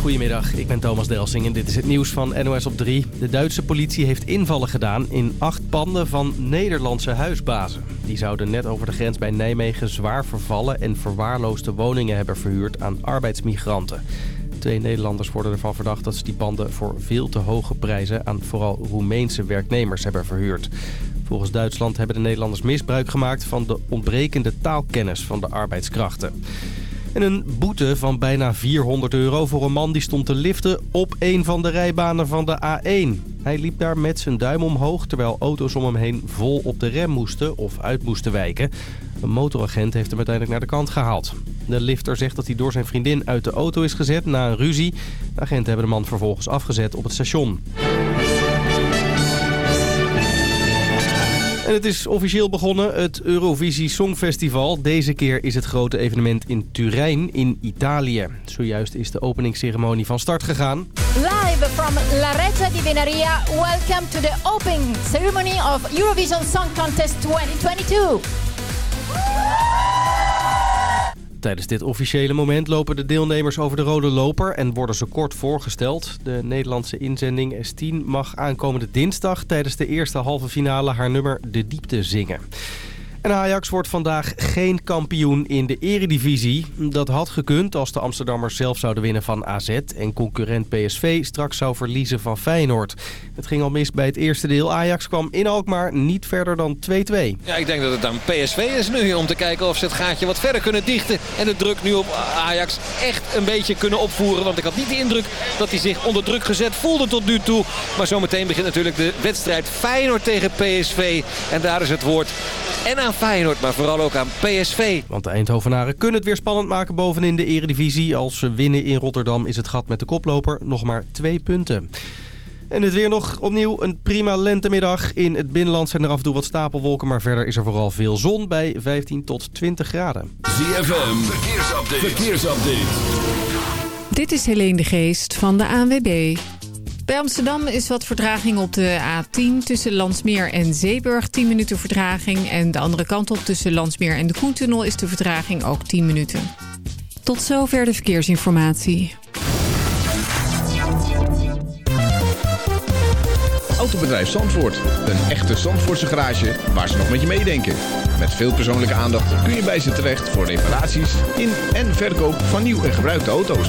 Goedemiddag, ik ben Thomas Delsing en dit is het nieuws van NOS op 3. De Duitse politie heeft invallen gedaan in acht panden van Nederlandse huisbazen. Die zouden net over de grens bij Nijmegen zwaar vervallen en verwaarloosde woningen hebben verhuurd aan arbeidsmigranten. Twee Nederlanders worden ervan verdacht dat ze die panden voor veel te hoge prijzen aan vooral Roemeense werknemers hebben verhuurd. Volgens Duitsland hebben de Nederlanders misbruik gemaakt van de ontbrekende taalkennis van de arbeidskrachten. En een boete van bijna 400 euro voor een man die stond te liften op een van de rijbanen van de A1. Hij liep daar met zijn duim omhoog terwijl auto's om hem heen vol op de rem moesten of uit moesten wijken. Een motoragent heeft hem uiteindelijk naar de kant gehaald. De lifter zegt dat hij door zijn vriendin uit de auto is gezet na een ruzie. De agenten hebben de man vervolgens afgezet op het station. En het is officieel begonnen, het Eurovisie Songfestival. Deze keer is het grote evenement in Turijn in Italië. Zojuist is de openingsceremonie van start gegaan. Live from Laretta di Venaria, welcome to the opening ceremony of Eurovision Song Contest 2022. Tijdens dit officiële moment lopen de deelnemers over de rode loper en worden ze kort voorgesteld. De Nederlandse inzending S10 mag aankomende dinsdag tijdens de eerste halve finale haar nummer De Diepte zingen. En Ajax wordt vandaag geen kampioen in de eredivisie. Dat had gekund als de Amsterdammers zelf zouden winnen van AZ... en concurrent PSV straks zou verliezen van Feyenoord. Het ging al mis bij het eerste deel. Ajax kwam in Alkmaar niet verder dan 2-2. Ja, ik denk dat het aan PSV is nu om te kijken of ze het gaatje wat verder kunnen dichten. En de druk nu op Ajax echt een beetje kunnen opvoeren. Want ik had niet de indruk dat hij zich onder druk gezet voelde tot nu toe. Maar zometeen begint natuurlijk de wedstrijd Feyenoord tegen PSV. En daar is het woord en aan Feyenoord, maar vooral ook aan PSV. Want de Eindhovenaren kunnen het weer spannend maken bovenin de eredivisie. Als ze winnen in Rotterdam is het gat met de koploper nog maar twee punten. En het weer nog opnieuw een prima lentemiddag. In het binnenland zijn er af en toe wat stapelwolken, maar verder is er vooral veel zon bij 15 tot 20 graden. ZFM, verkeersupdate. verkeersupdate. Dit is Helene de Geest van de ANWB. Bij Amsterdam is wat vertraging op de A10 tussen Landsmeer en Zeeburg. 10 minuten vertraging. En de andere kant op tussen Landsmeer en de Koentunnel is de vertraging ook 10 minuten. Tot zover de verkeersinformatie. Autobedrijf Zandvoort. Een echte Zandvoortse garage waar ze nog met je meedenken. Met veel persoonlijke aandacht kun je bij ze terecht voor reparaties in en verkoop van nieuw en gebruikte auto's.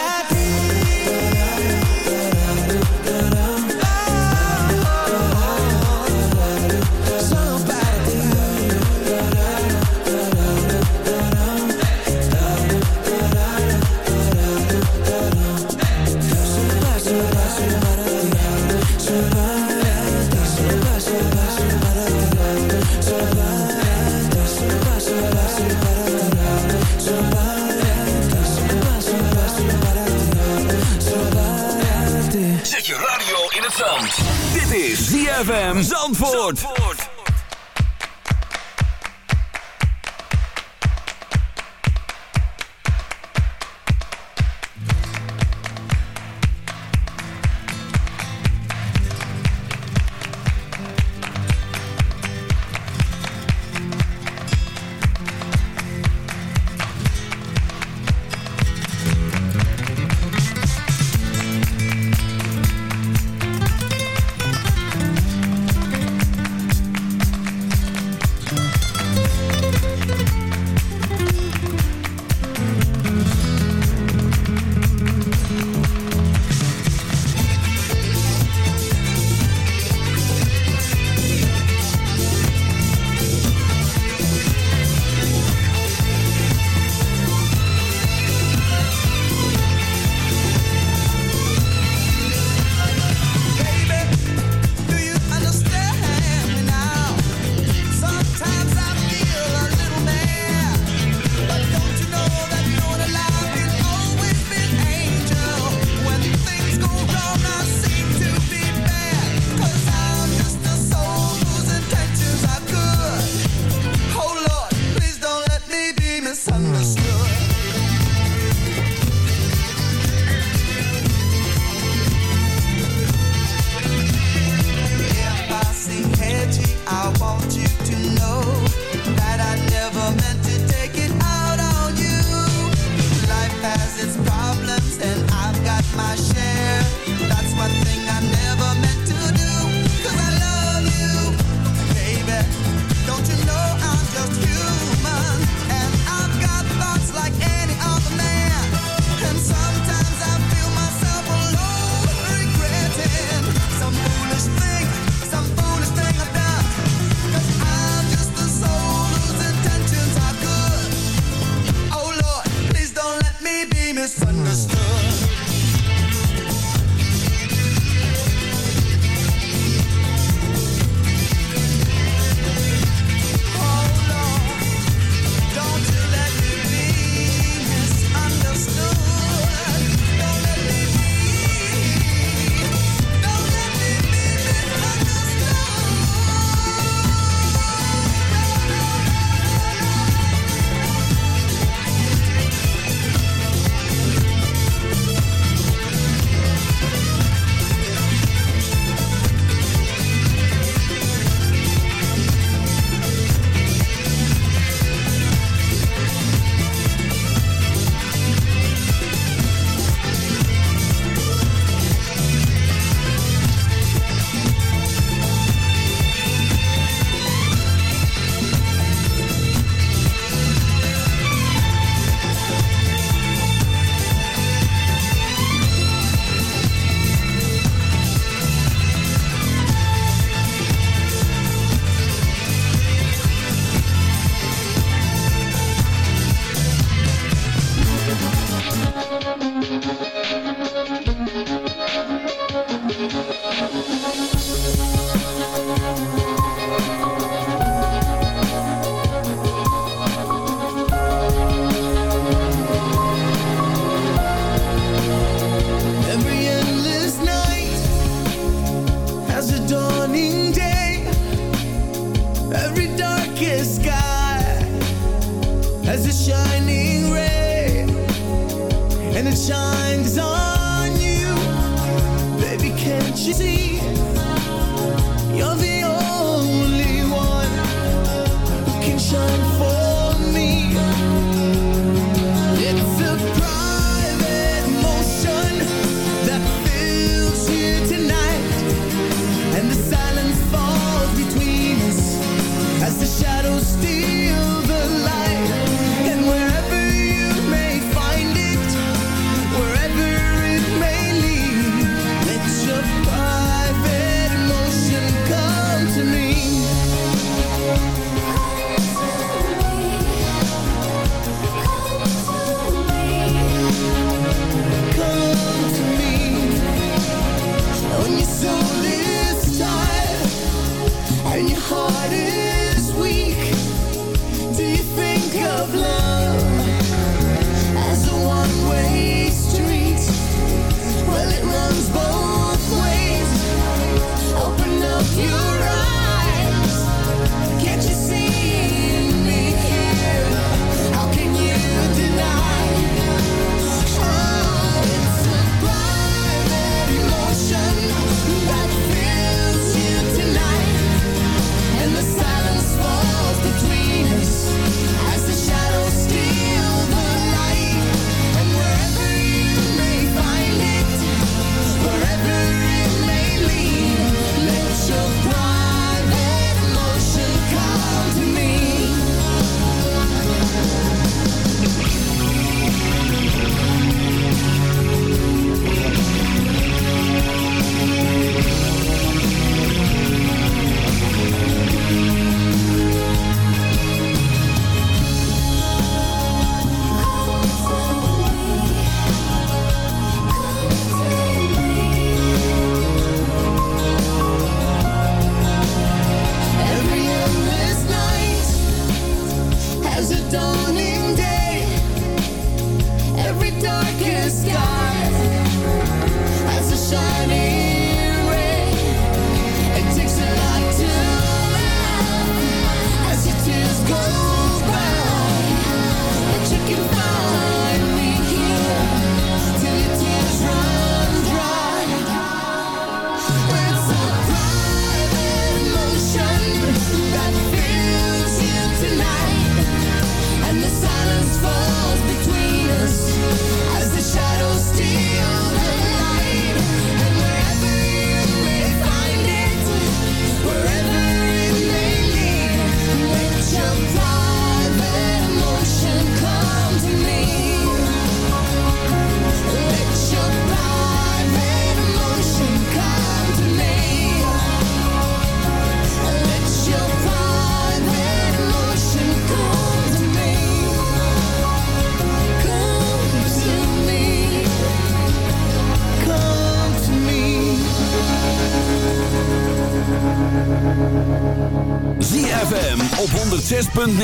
ZFM Zandvoort.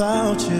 without you.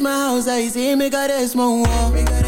my house, ahí sí me a small wall.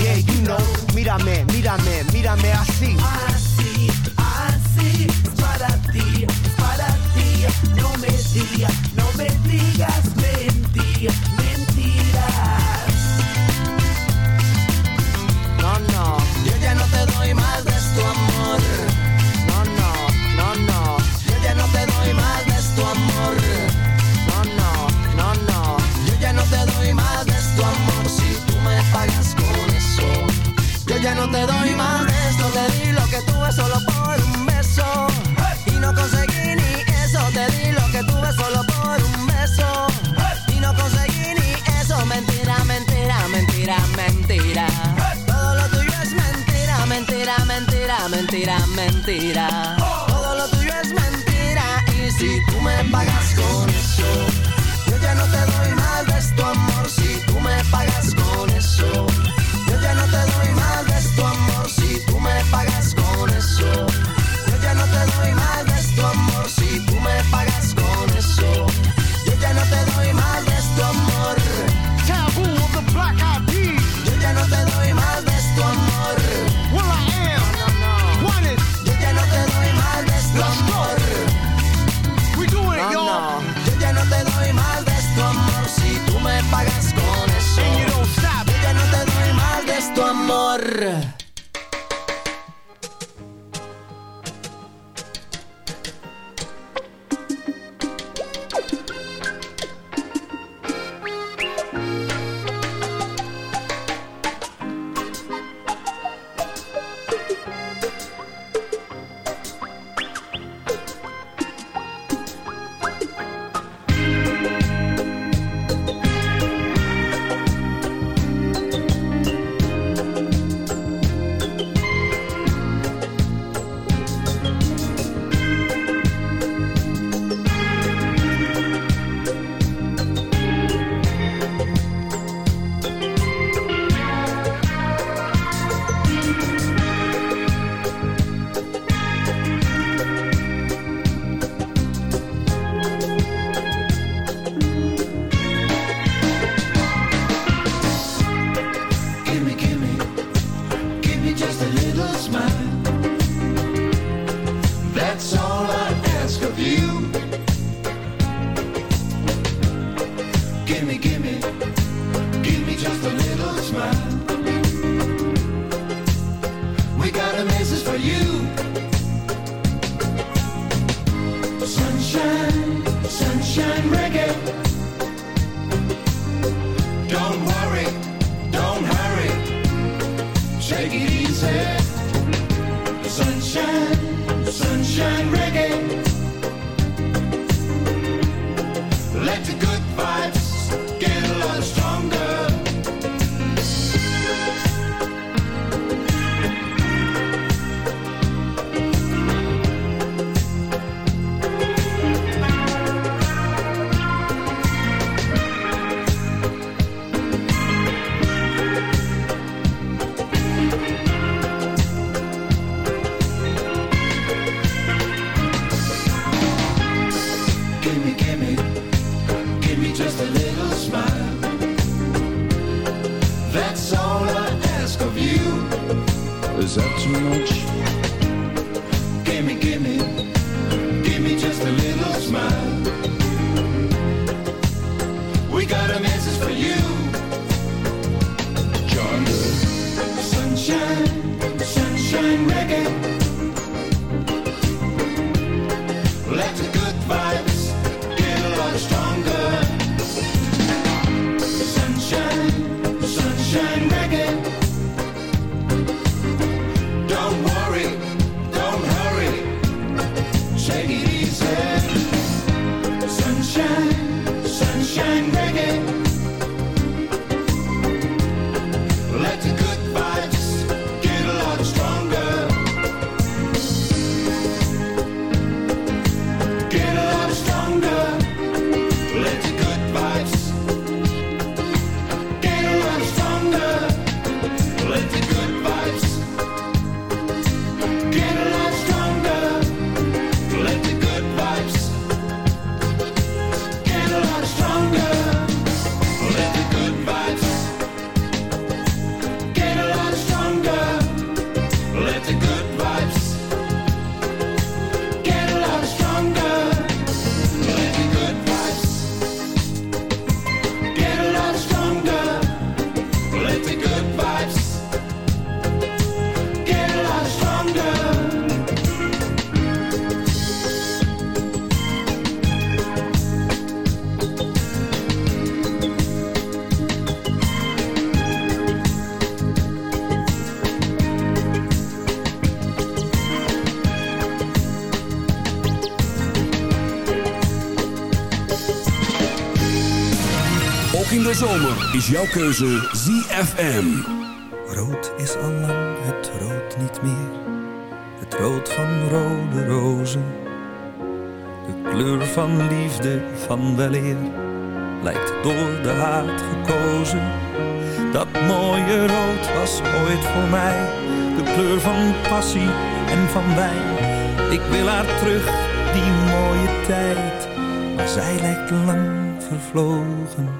yeah. Mírame, mírame, mírame así. Así, así, para ti, para ti. No me digas, no me digas mentira, mentiras. No, no. Yo ya no te doy más de tu amor. será. Zomer is jouw keuze ZFM. Rood is al lang het rood niet meer. Het rood van rode rozen. De kleur van liefde, van weleer. Lijkt door de haat gekozen. Dat mooie rood was ooit voor mij. De kleur van passie en van wijn. Ik wil haar terug, die mooie tijd. Maar zij lijkt lang vervlogen.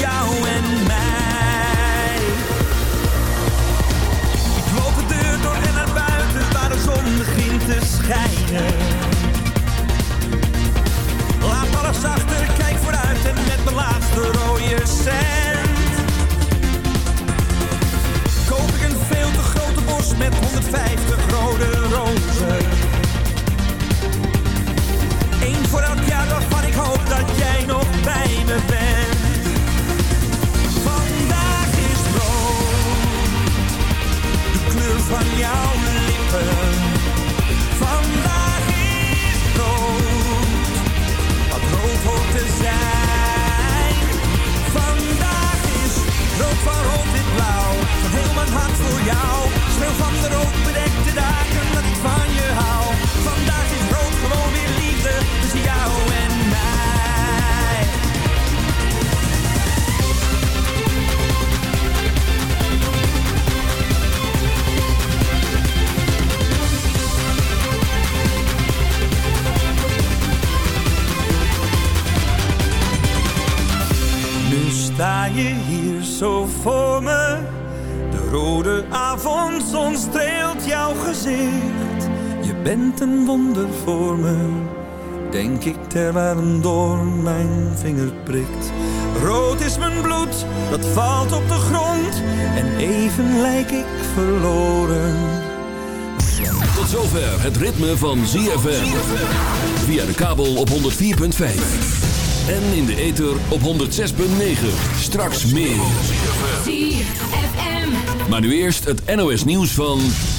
jou Terwijl een doorn mijn vinger prikt. Rood is mijn bloed, dat valt op de grond. En even lijk ik verloren. Tot zover het ritme van ZFM. Via de kabel op 104.5. En in de ether op 106.9. Straks meer. Maar nu eerst het NOS nieuws van 6